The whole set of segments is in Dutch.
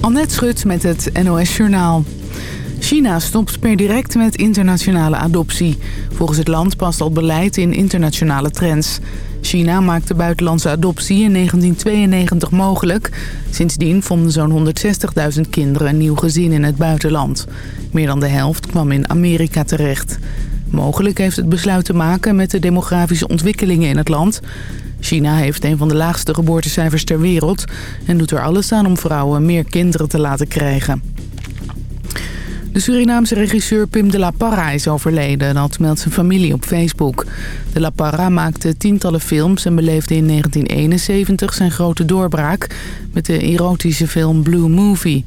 Annette Schut met het NOS Journaal. China stopt per direct met internationale adoptie. Volgens het land past al beleid in internationale trends. China maakte buitenlandse adoptie in 1992 mogelijk. Sindsdien vonden zo'n 160.000 kinderen een nieuw gezin in het buitenland. Meer dan de helft kwam in Amerika terecht. Mogelijk heeft het besluit te maken met de demografische ontwikkelingen in het land. China heeft een van de laagste geboortecijfers ter wereld... en doet er alles aan om vrouwen meer kinderen te laten krijgen. De Surinaamse regisseur Pim de La Parra is overleden. Dat meldt zijn familie op Facebook. De La Parra maakte tientallen films en beleefde in 1971 zijn grote doorbraak... met de erotische film Blue Movie.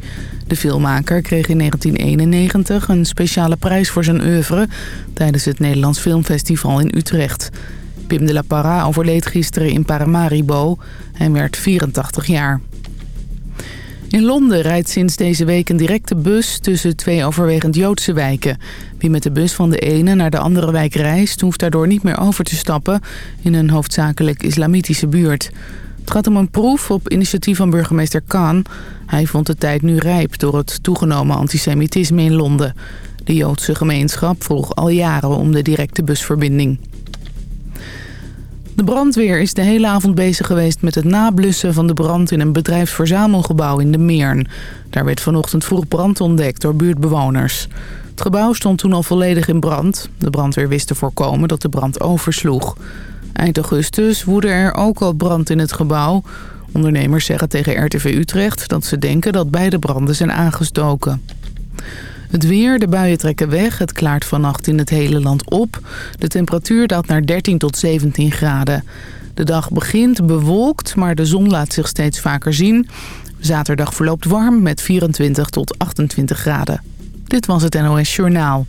De filmmaker kreeg in 1991 een speciale prijs voor zijn oeuvre... tijdens het Nederlands Filmfestival in Utrecht. Pim de la Parra overleed gisteren in Paramaribo. Hij werd 84 jaar. In Londen rijdt sinds deze week een directe bus tussen twee overwegend Joodse wijken. Wie met de bus van de ene naar de andere wijk reist... hoeft daardoor niet meer over te stappen in een hoofdzakelijk islamitische buurt. Het gaat om een proef op initiatief van burgemeester Khan. Hij vond de tijd nu rijp door het toegenomen antisemitisme in Londen. De Joodse gemeenschap vroeg al jaren om de directe busverbinding. De brandweer is de hele avond bezig geweest met het nablussen van de brand in een bedrijfsverzamelgebouw in de Meern. Daar werd vanochtend vroeg brand ontdekt door buurtbewoners. Het gebouw stond toen al volledig in brand. De brandweer wist te voorkomen dat de brand oversloeg. Eind augustus woedde er ook al brand in het gebouw. Ondernemers zeggen tegen RTV Utrecht dat ze denken dat beide branden zijn aangestoken. Het weer, de buien trekken weg. Het klaart vannacht in het hele land op. De temperatuur daalt naar 13 tot 17 graden. De dag begint bewolkt, maar de zon laat zich steeds vaker zien. Zaterdag verloopt warm met 24 tot 28 graden. Dit was het NOS Journaal.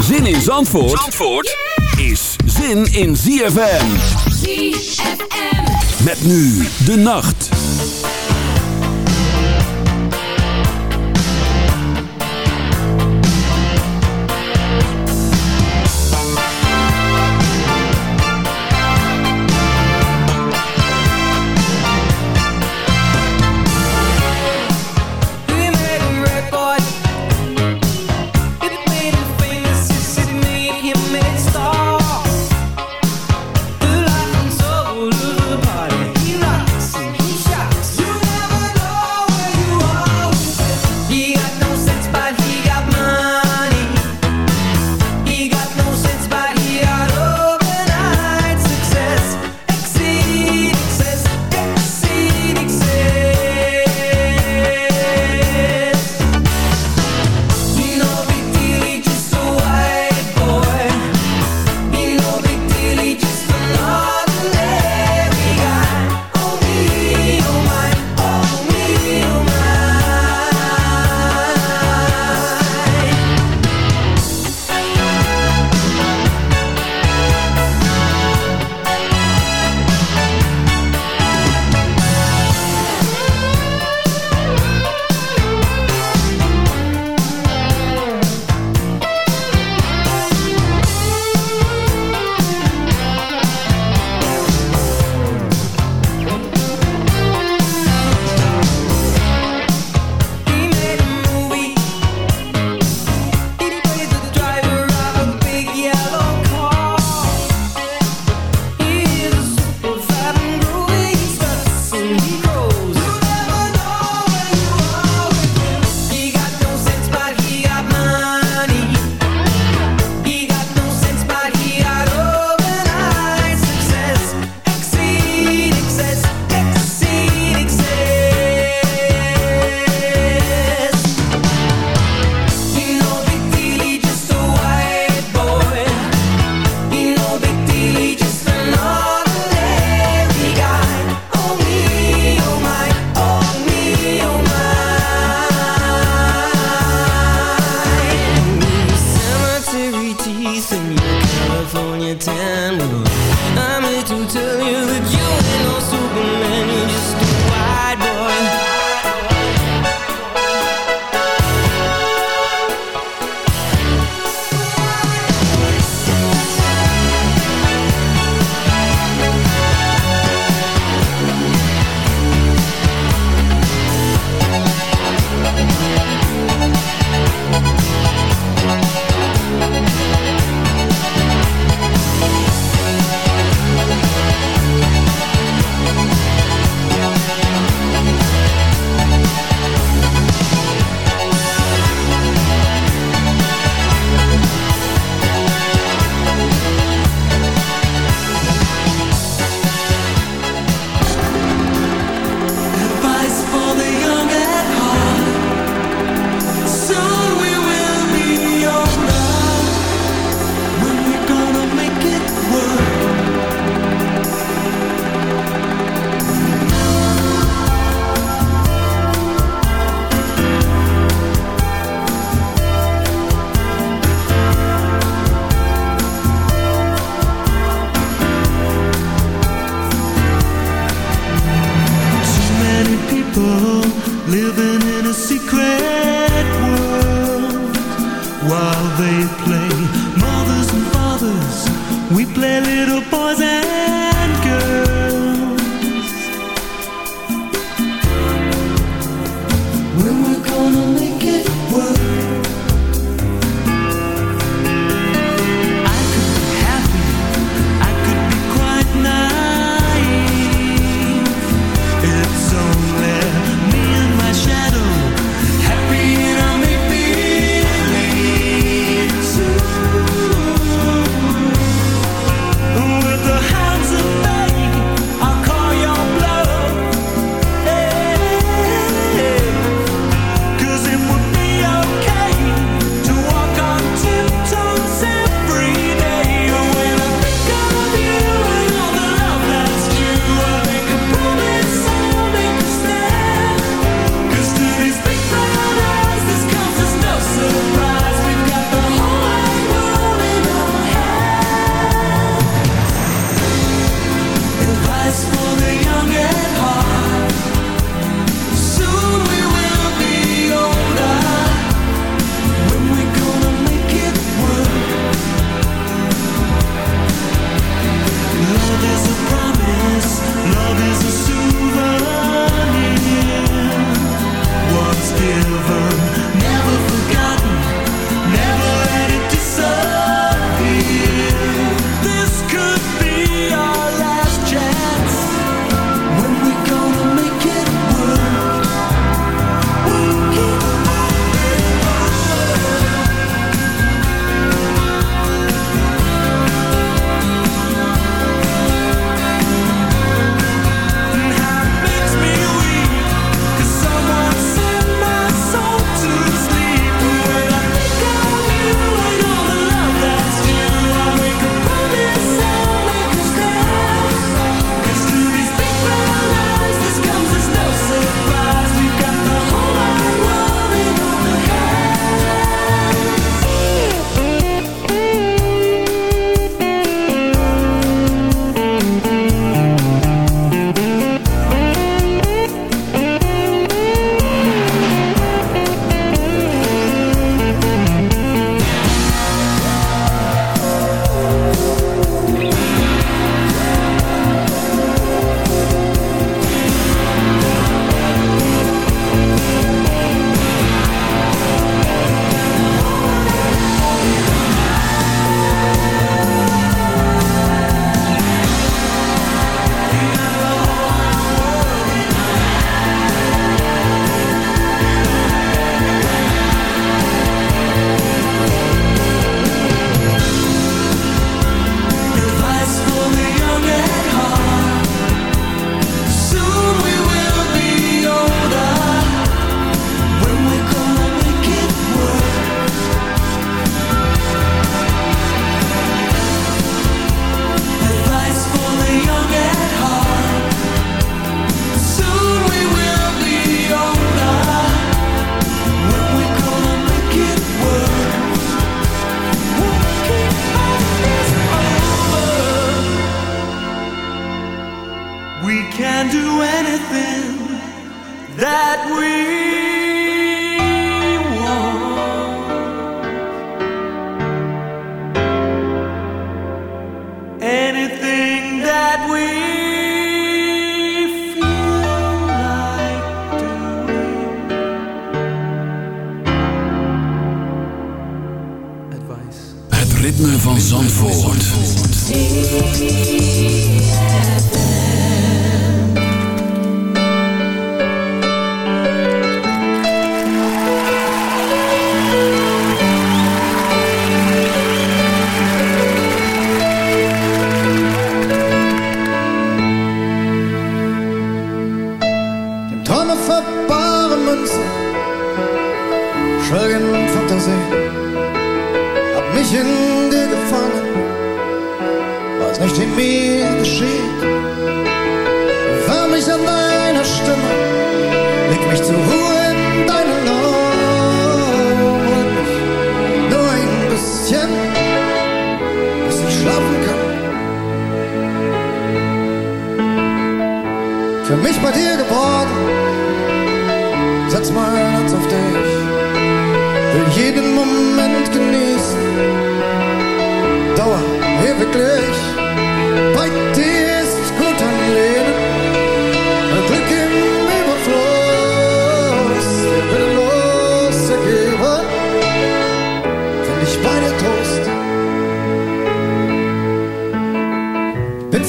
Zin in Zandvoort, Zandvoort is zin in ZFM. ZFM. Met nu de nacht.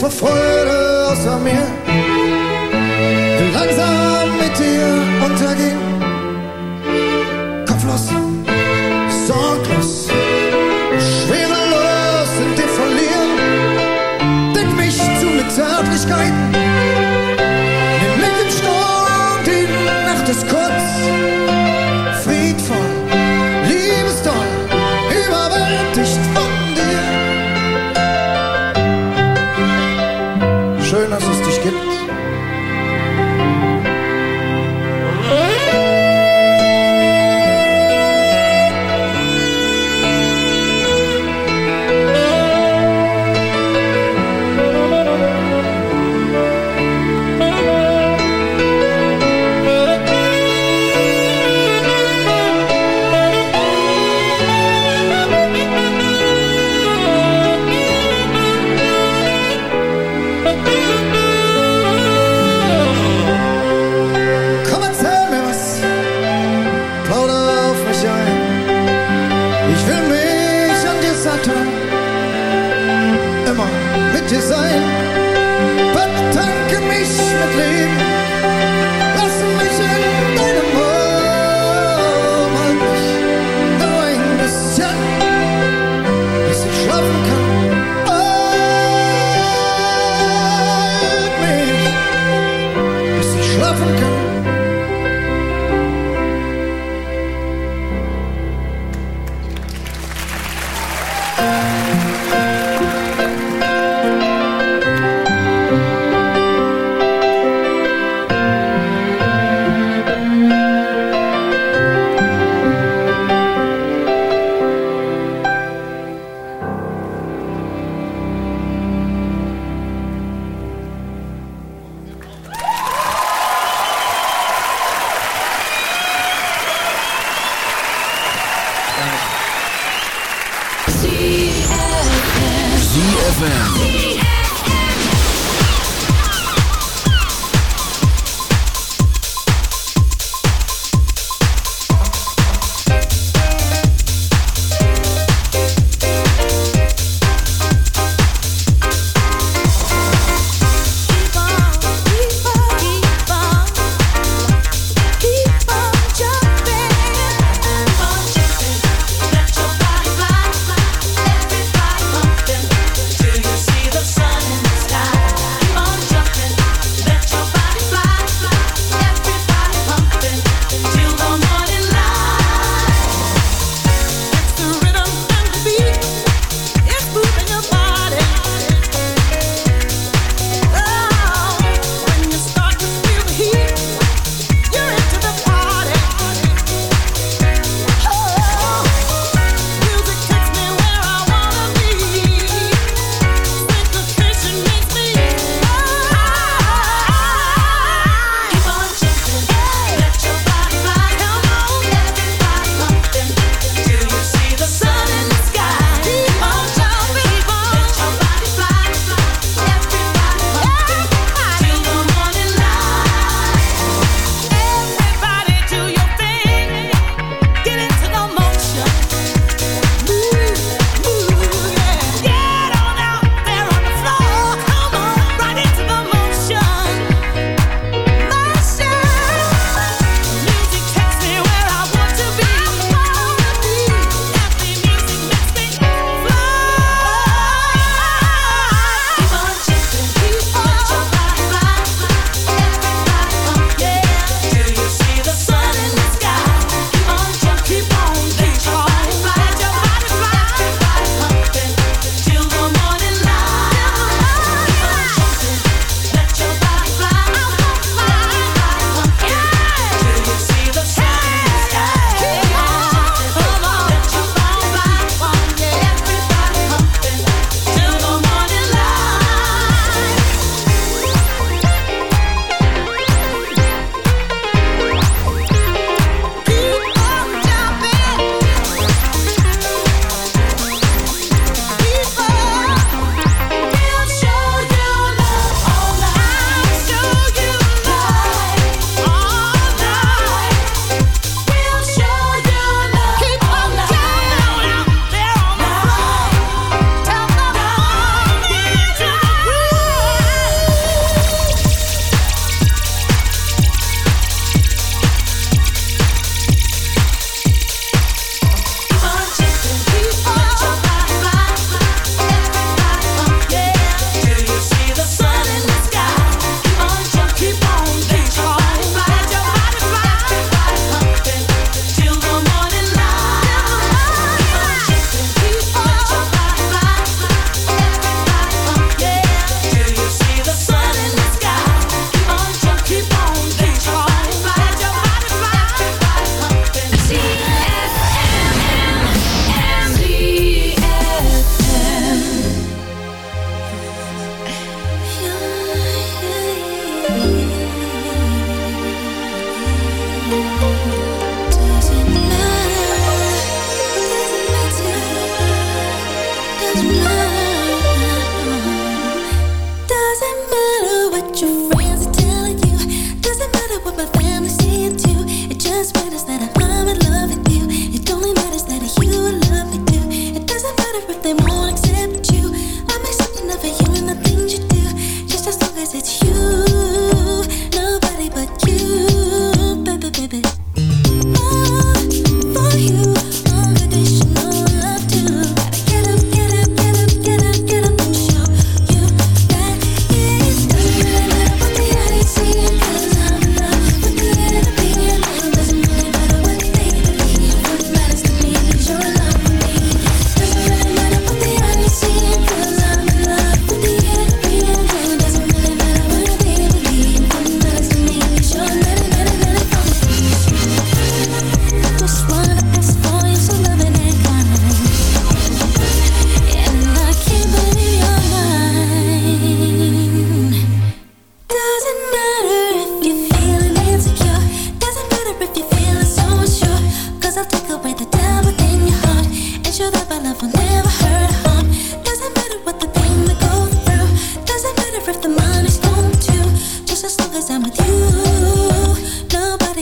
fuera hacia mí.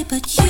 But you,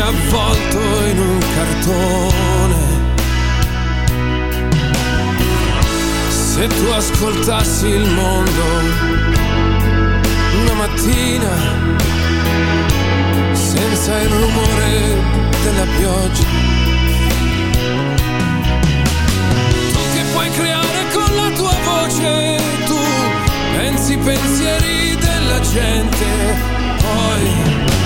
avvolto in un cartone. Se tu ascoltassi il mondo una mattina senza il rumore della pioggia. Tu che puoi creare con la tua voce, tu pensi pensieri della gente, poi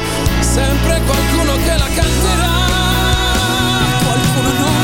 sempre qualcuno che la canterà. Qualcuno non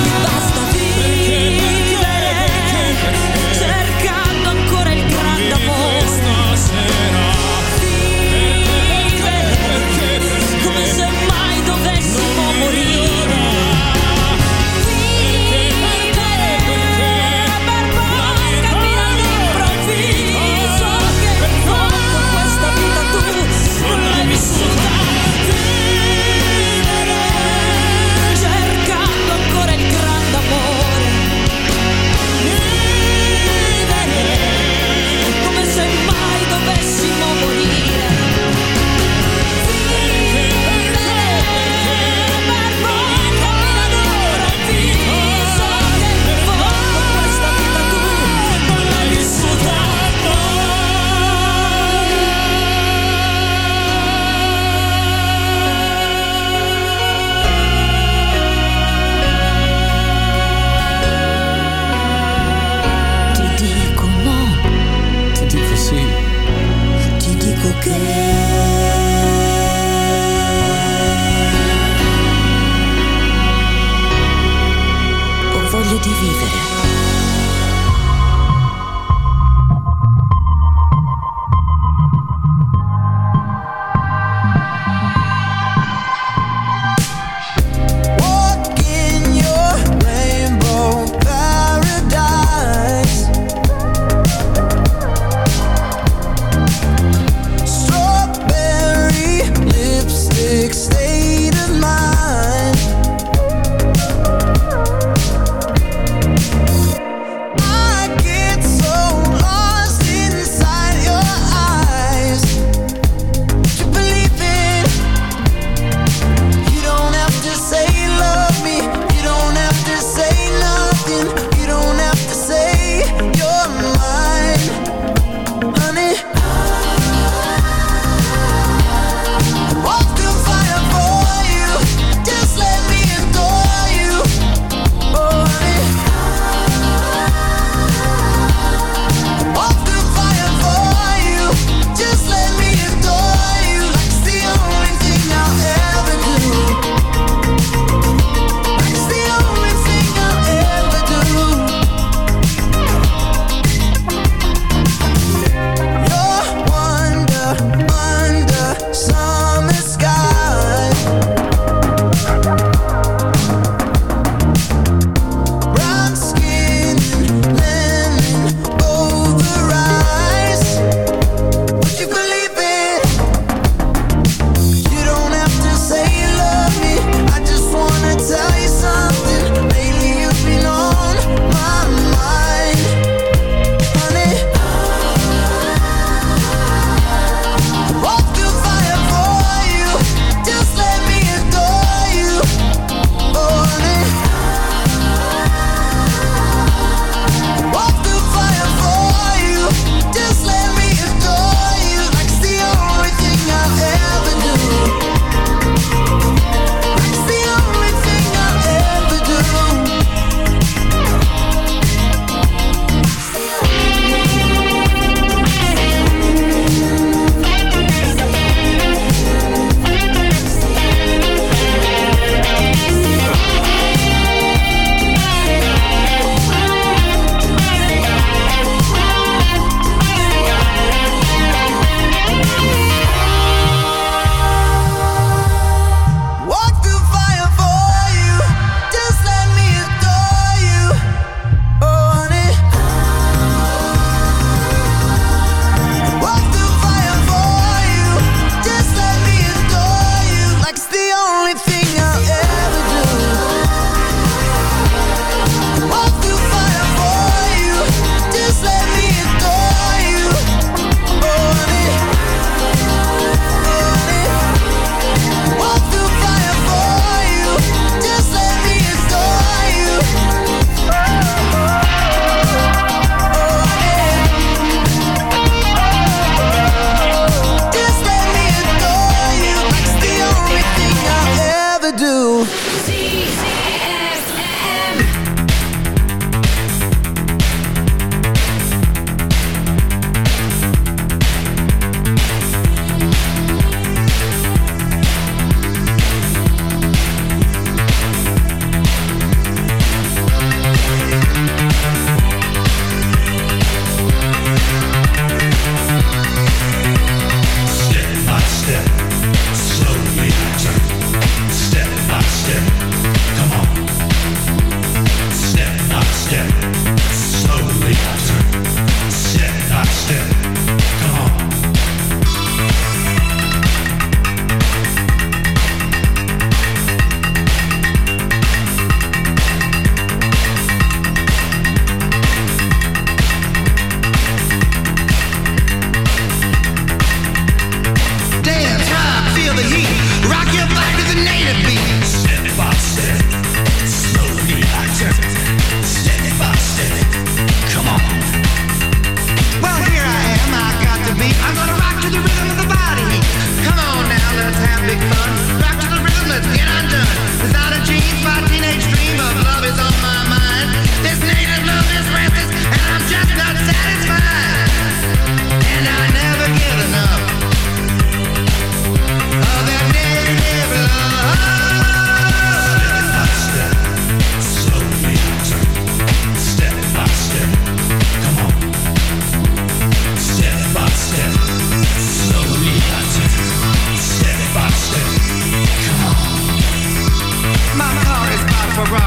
Ferrari.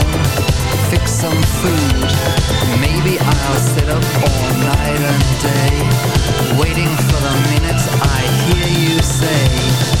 some food. Maybe I'll sit up all night and day Waiting for the minute I hear you say